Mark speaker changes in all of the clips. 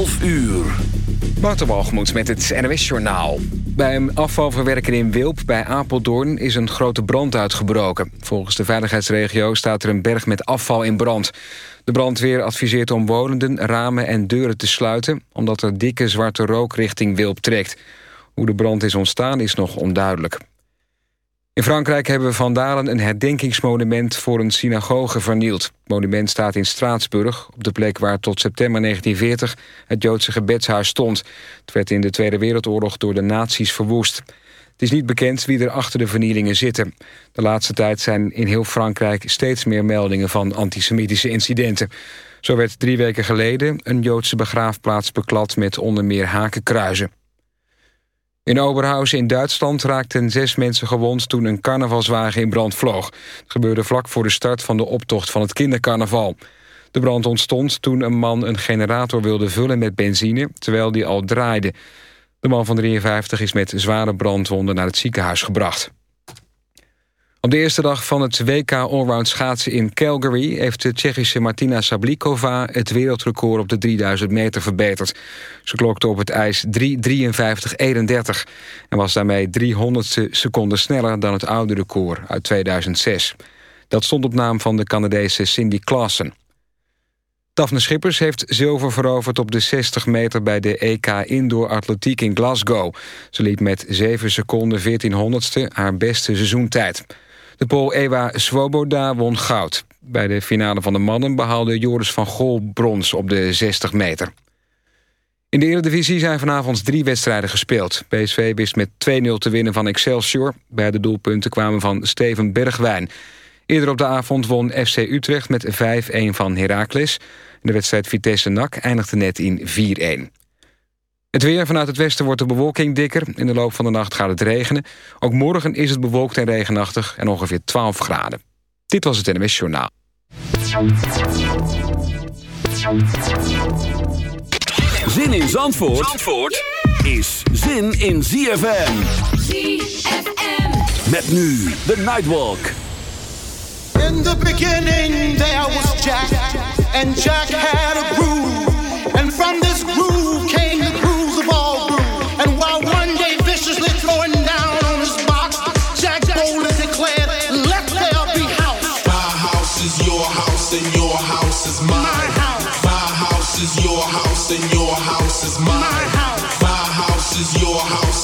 Speaker 1: 12 uur.
Speaker 2: Waterwalgemoed met het NOS Journaal. Bij een afvalverwerker in Wilp bij Apeldoorn is een grote brand uitgebroken. Volgens de veiligheidsregio staat er een berg met afval in brand. De brandweer adviseert omwonenden ramen en deuren te sluiten... omdat er dikke zwarte rook richting Wilp trekt. Hoe de brand is ontstaan is nog onduidelijk. In Frankrijk hebben vandalen een herdenkingsmonument voor een synagoge vernield. Het monument staat in Straatsburg, op de plek waar tot september 1940 het Joodse gebedshuis stond. Het werd in de Tweede Wereldoorlog door de nazi's verwoest. Het is niet bekend wie er achter de vernielingen zitten. De laatste tijd zijn in heel Frankrijk steeds meer meldingen van antisemitische incidenten. Zo werd drie weken geleden een Joodse begraafplaats beklad met onder meer hakenkruizen. In Oberhausen in Duitsland raakten zes mensen gewond... toen een carnavalswagen in brand vloog. Het gebeurde vlak voor de start van de optocht van het kindercarnaval. De brand ontstond toen een man een generator wilde vullen met benzine... terwijl die al draaide. De man van 53 is met zware brandwonden naar het ziekenhuis gebracht. Op de eerste dag van het WK Allround schaatsen in Calgary... heeft de Tsjechische Martina Sablikova het wereldrecord op de 3000 meter verbeterd. Ze klokte op het ijs 3.53.31 en was daarmee 300ste seconden sneller dan het oude record uit 2006. Dat stond op naam van de Canadese Cindy Klassen. Daphne Schippers heeft zilver veroverd op de 60 meter... bij de EK Indoor Atletiek in Glasgow. Ze liep met 7 seconden 1400ste haar beste seizoentijd. De Pool Ewa Swoboda won goud. Bij de finale van de mannen behaalde Joris van Gol brons op de 60 meter. In de Eredivisie zijn vanavond drie wedstrijden gespeeld. PSV wist met 2-0 te winnen van Excelsior. Beide doelpunten kwamen van Steven Bergwijn. Eerder op de avond won FC Utrecht met 5-1 van Heracles. De wedstrijd Vitesse-NAC eindigde net in 4-1. Het weer vanuit het westen wordt de bewolking dikker. In de loop van de nacht gaat het regenen. Ook morgen is het bewolkt en regenachtig en ongeveer 12 graden. Dit was het NMS Journaal.
Speaker 1: Zin in Zandvoort, Zandvoort is zin in ZFM.
Speaker 3: ZFM.
Speaker 1: Met nu de Nightwalk.
Speaker 4: In the beginning there was Jack, and Jack had a groove.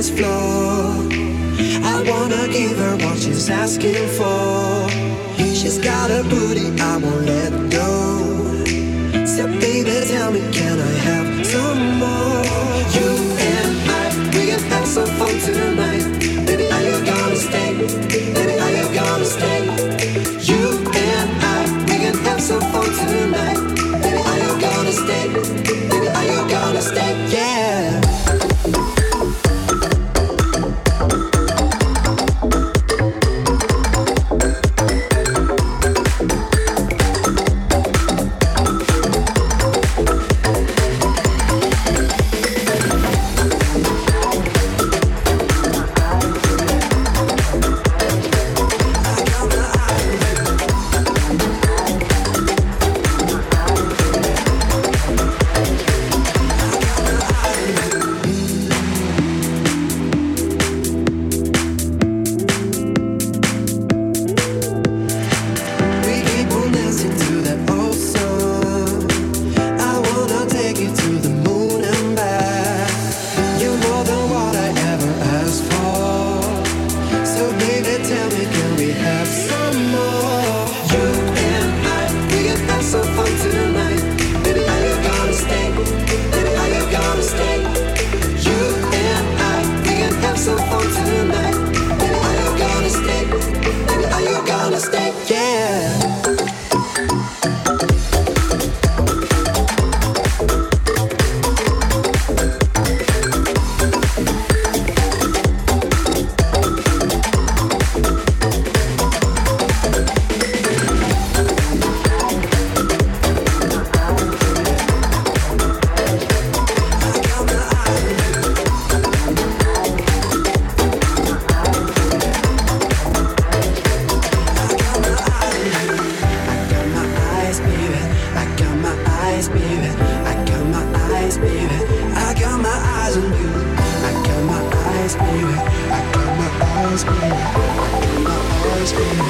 Speaker 5: dance floor. I wanna give her what she's asking for. She's got a booty, I won't let go. So baby, tell me, can I have some more? You and I, we can have some fun tonight. Baby, are you gonna stay? Baby, are you gonna stay? You and I, we can have some fun tonight. Baby, are you gonna stay? Baby, are you gonna stay? Yeah.
Speaker 6: Thanks.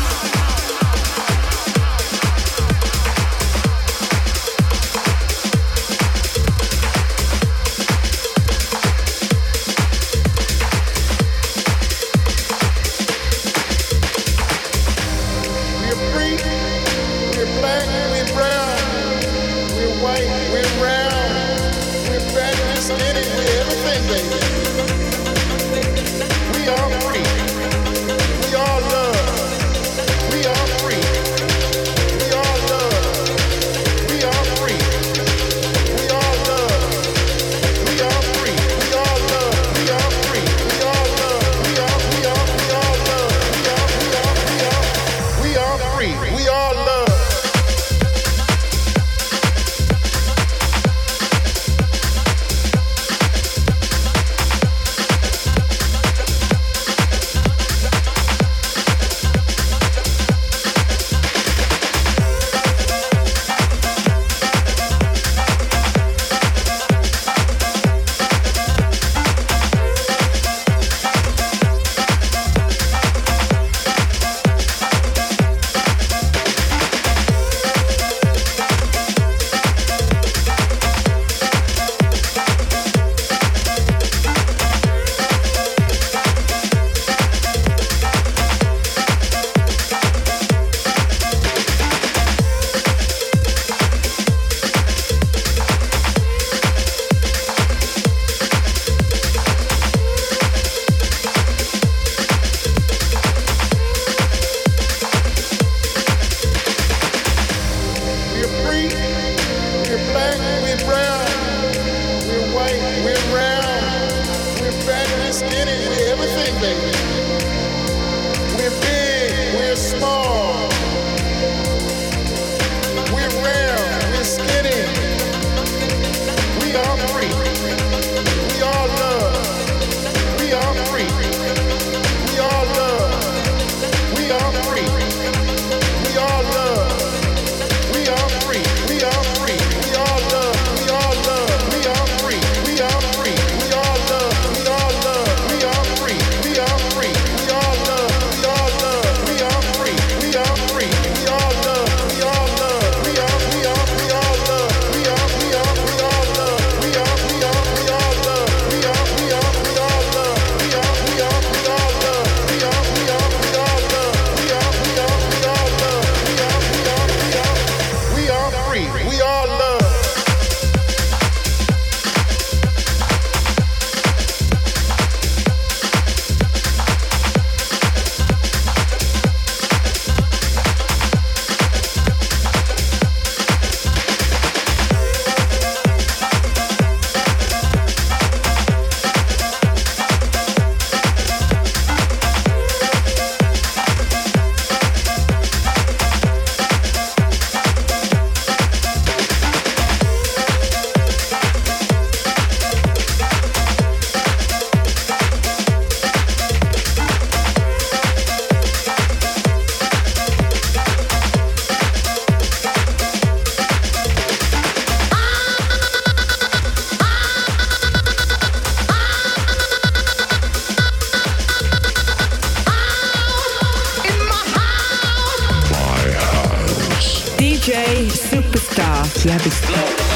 Speaker 7: Star. Ja, bis.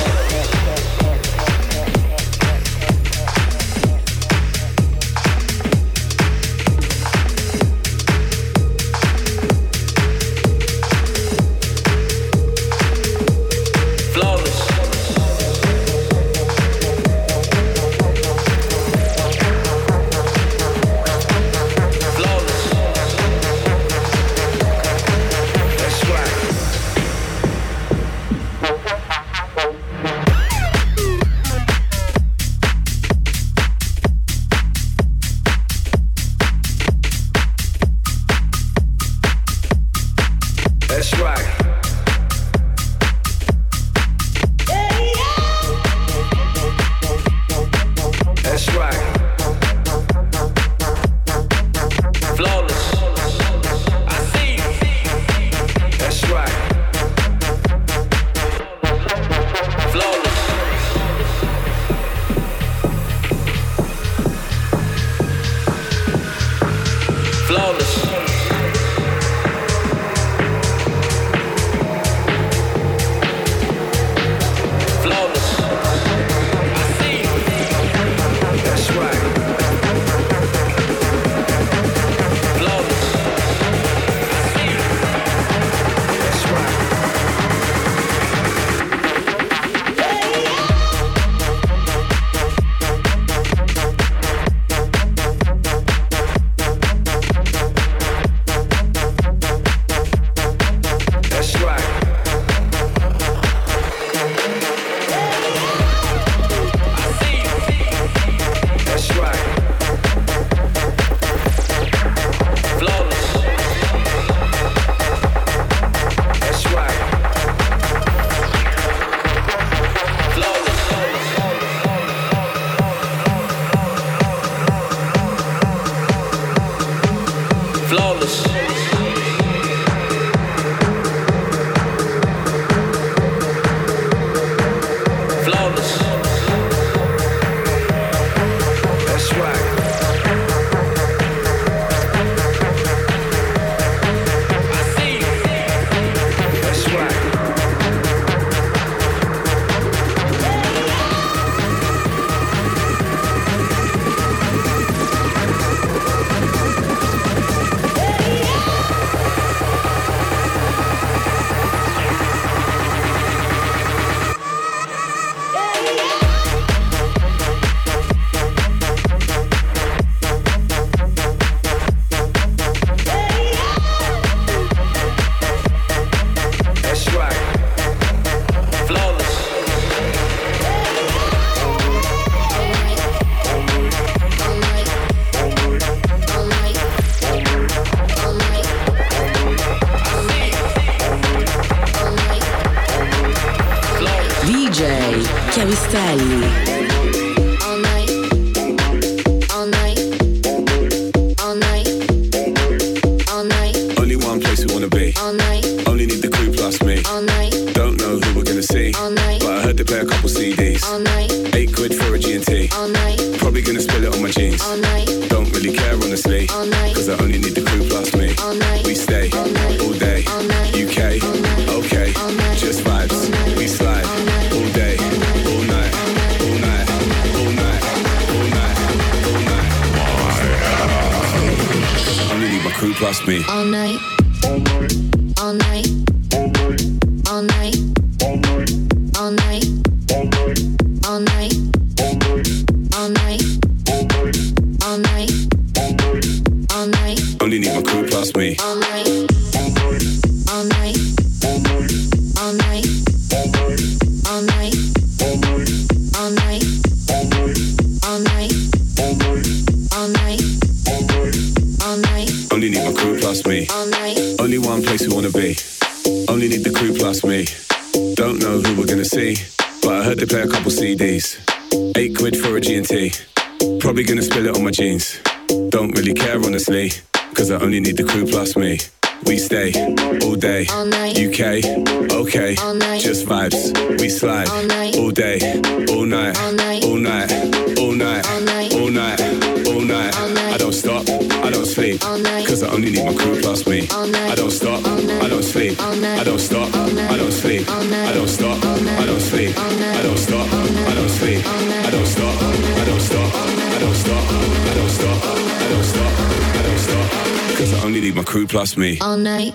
Speaker 7: trust me.
Speaker 8: All night.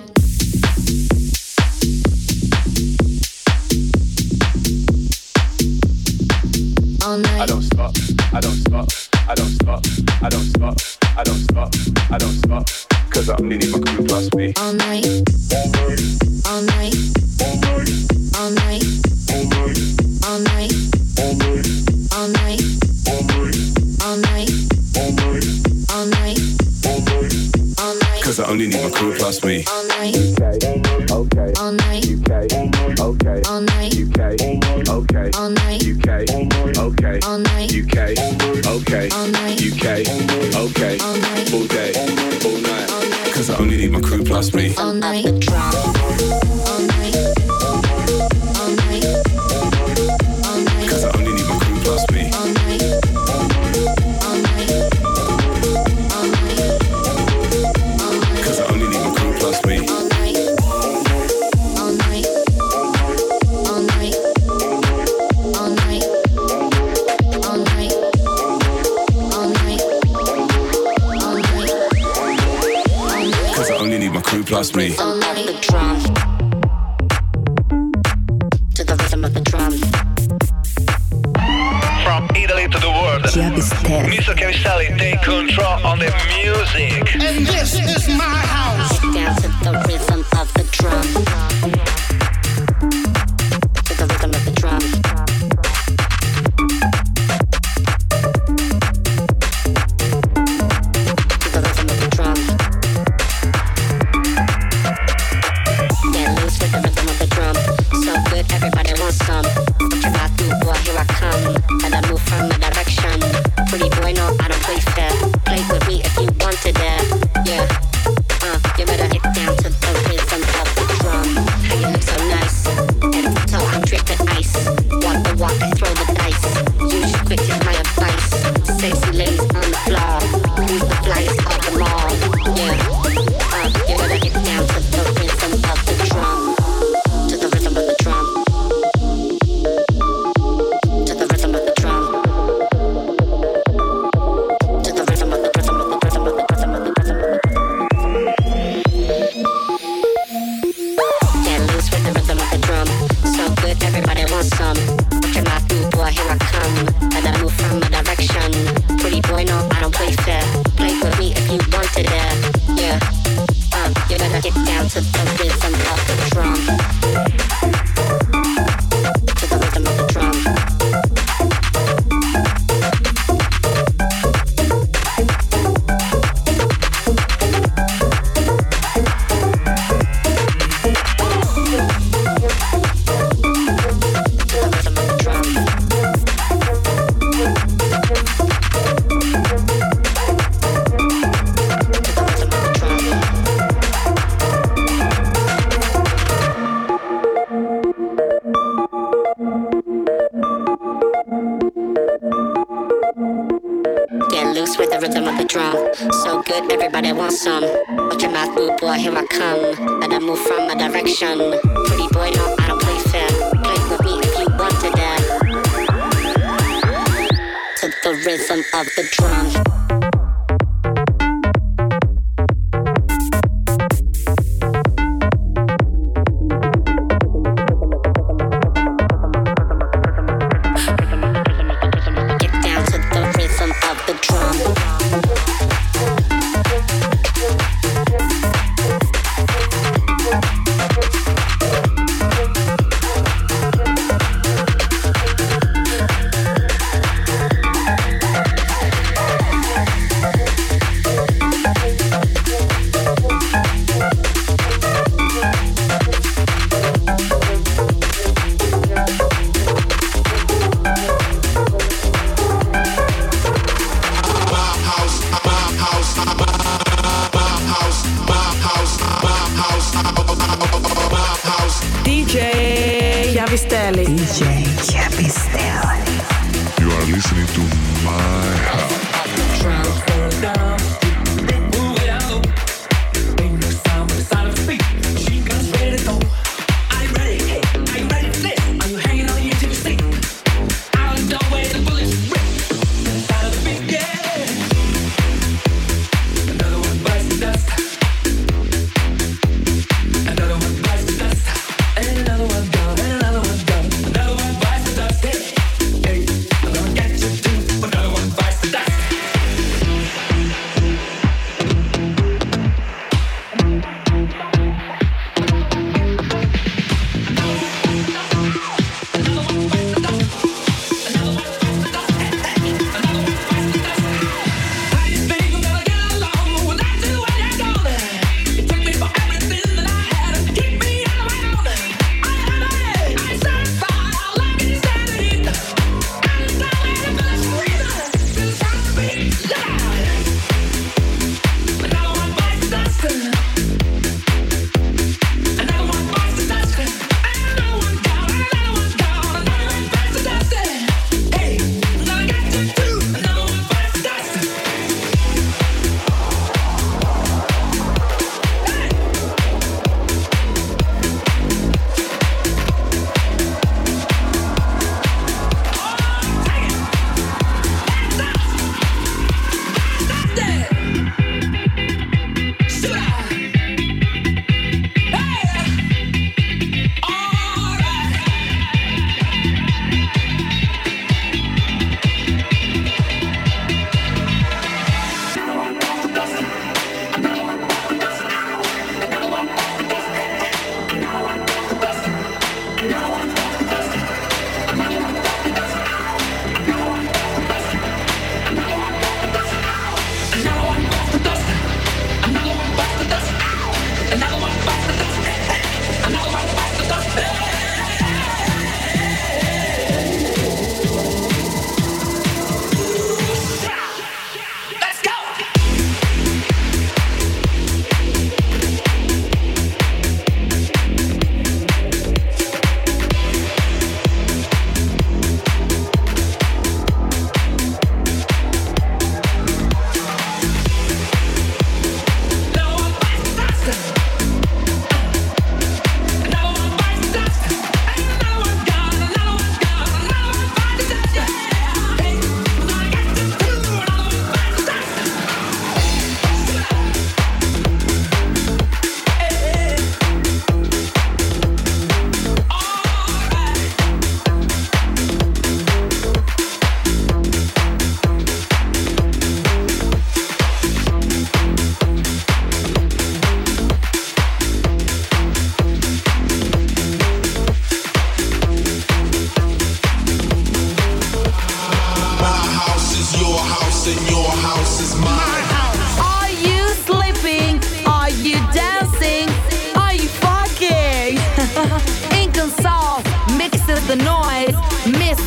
Speaker 8: All night.
Speaker 7: I don't stop. I don't stop. I don't stop. I don't stop. I don't stop. I don't stop. Cause I'm needing my crew plus me.
Speaker 8: All night. All night. All night.
Speaker 7: I only need my crew plus me.
Speaker 8: All night.
Speaker 7: UK, okay.
Speaker 8: All night.
Speaker 7: UK, okay.
Speaker 8: All night.
Speaker 7: UK, okay.
Speaker 8: All night.
Speaker 7: UK, okay.
Speaker 8: All night.
Speaker 7: UK, okay.
Speaker 8: All night.
Speaker 7: UK, okay.
Speaker 8: All night.
Speaker 7: All day, all night. Cause I only need my crew plus me.
Speaker 8: All night.
Speaker 7: Trust me.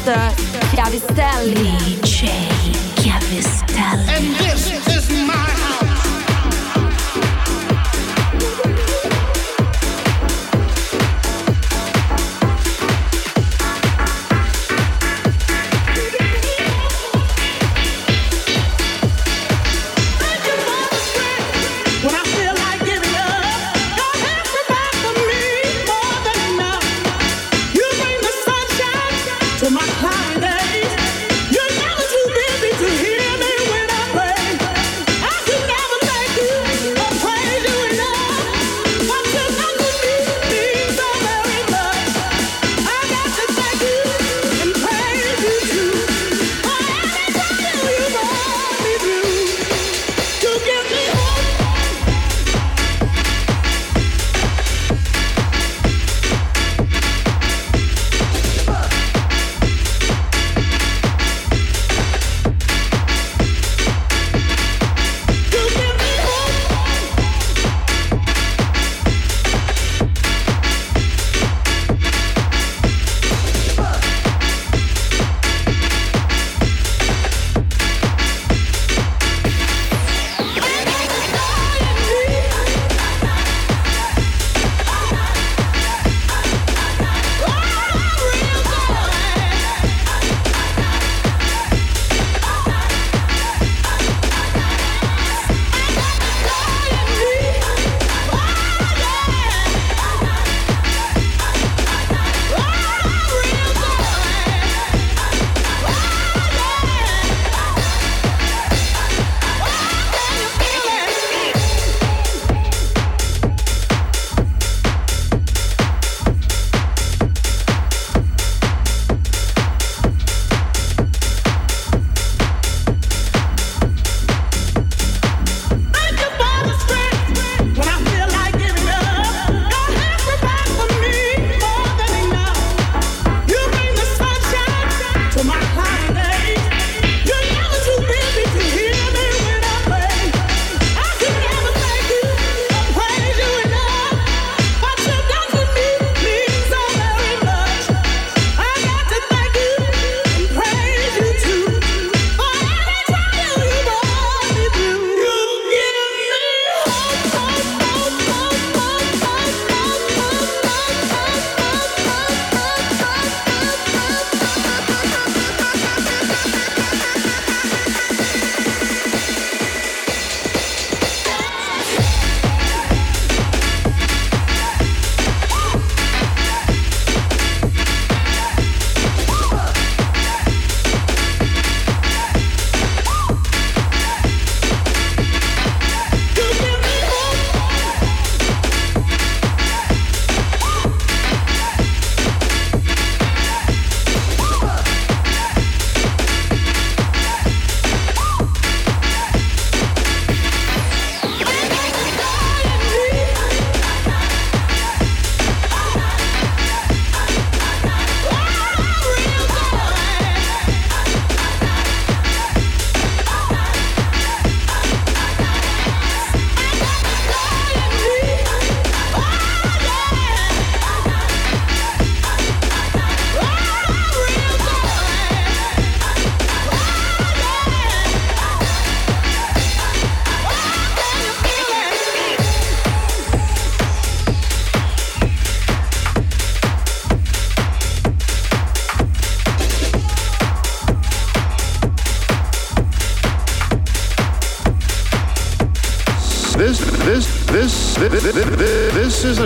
Speaker 9: Mr.
Speaker 10: Chiavistelli.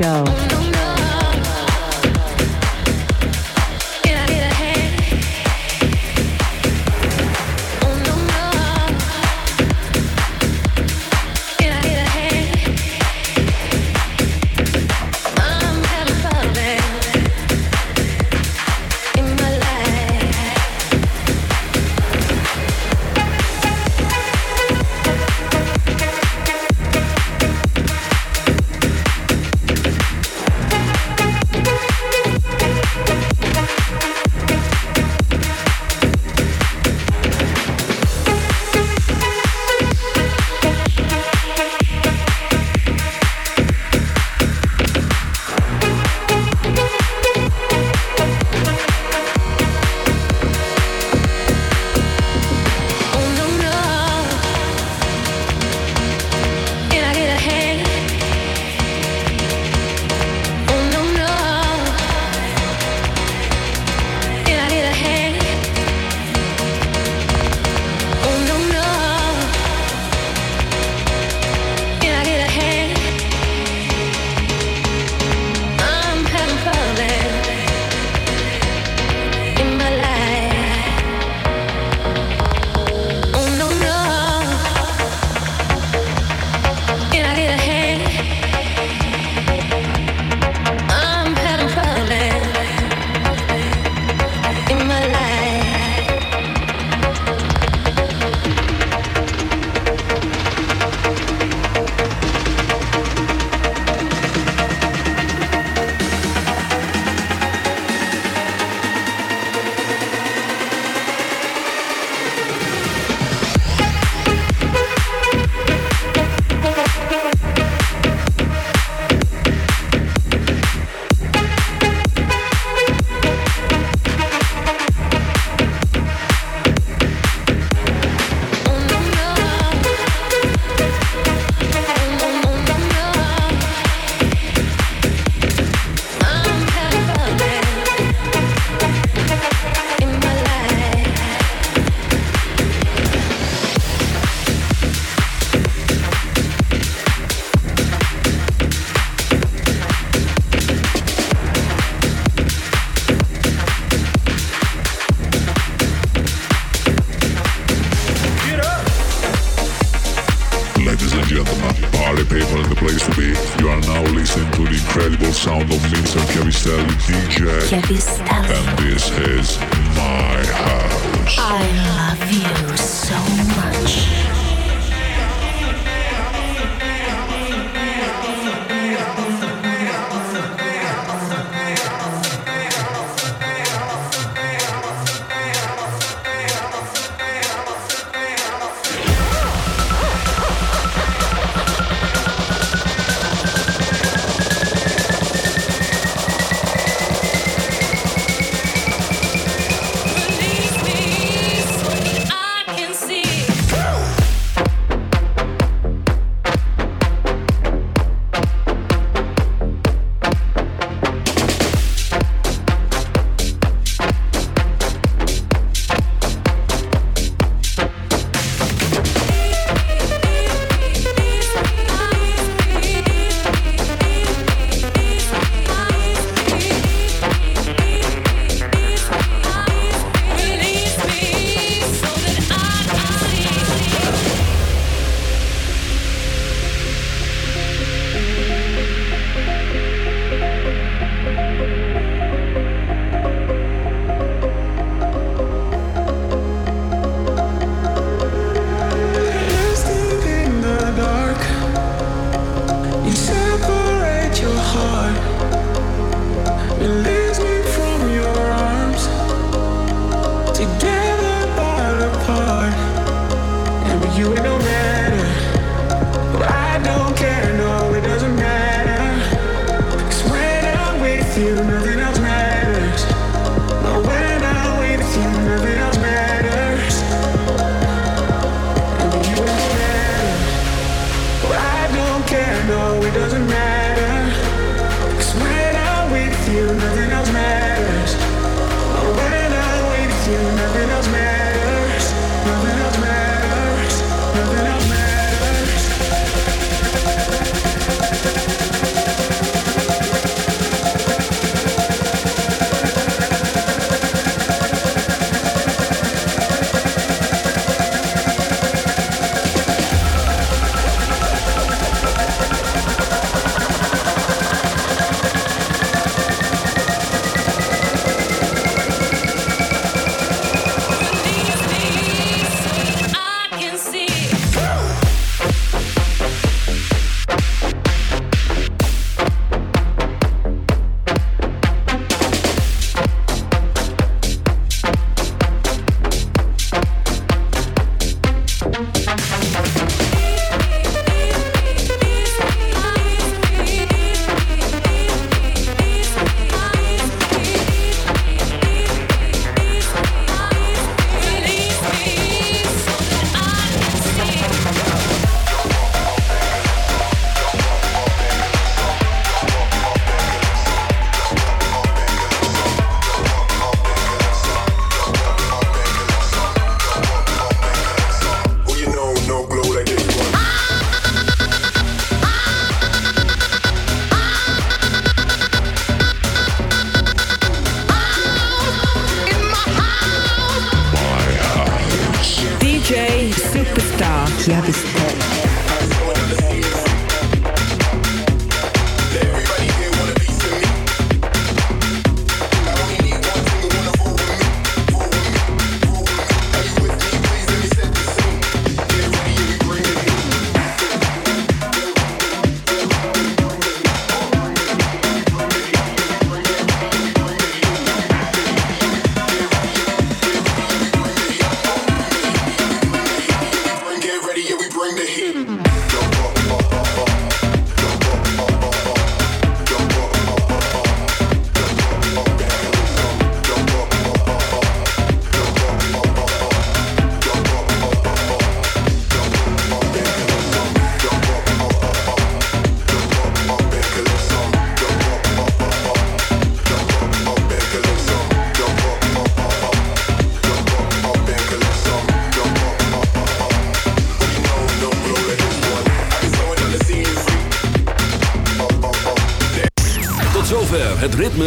Speaker 10: Show.